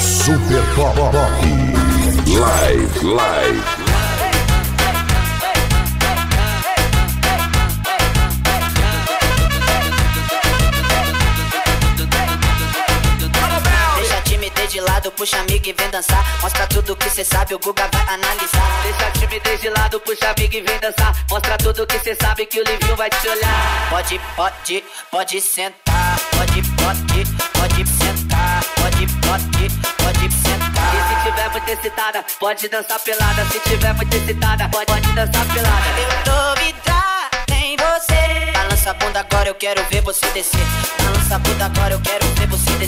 Super Pop Pop. Live, live. Deixa de lado, puxa amigo e vem dançar. Mostra tudo que cê sabe, o Guga vai analisar. Deixa a timidez de lado, puxa amigo e vem dançar. Mostra tudo que cê sabe que o Livinho vai te olhar. Pode, pode, pode sentar. Pode, pode, pode sentar. Muito excitada, pode dançar pelada. Se tiver muito excitada, pode, pode dançar pelada. Eu tô vidrada em você. Balança a bunda agora, eu quero ver você descer. Balança a bunda agora, eu quero ver você descer.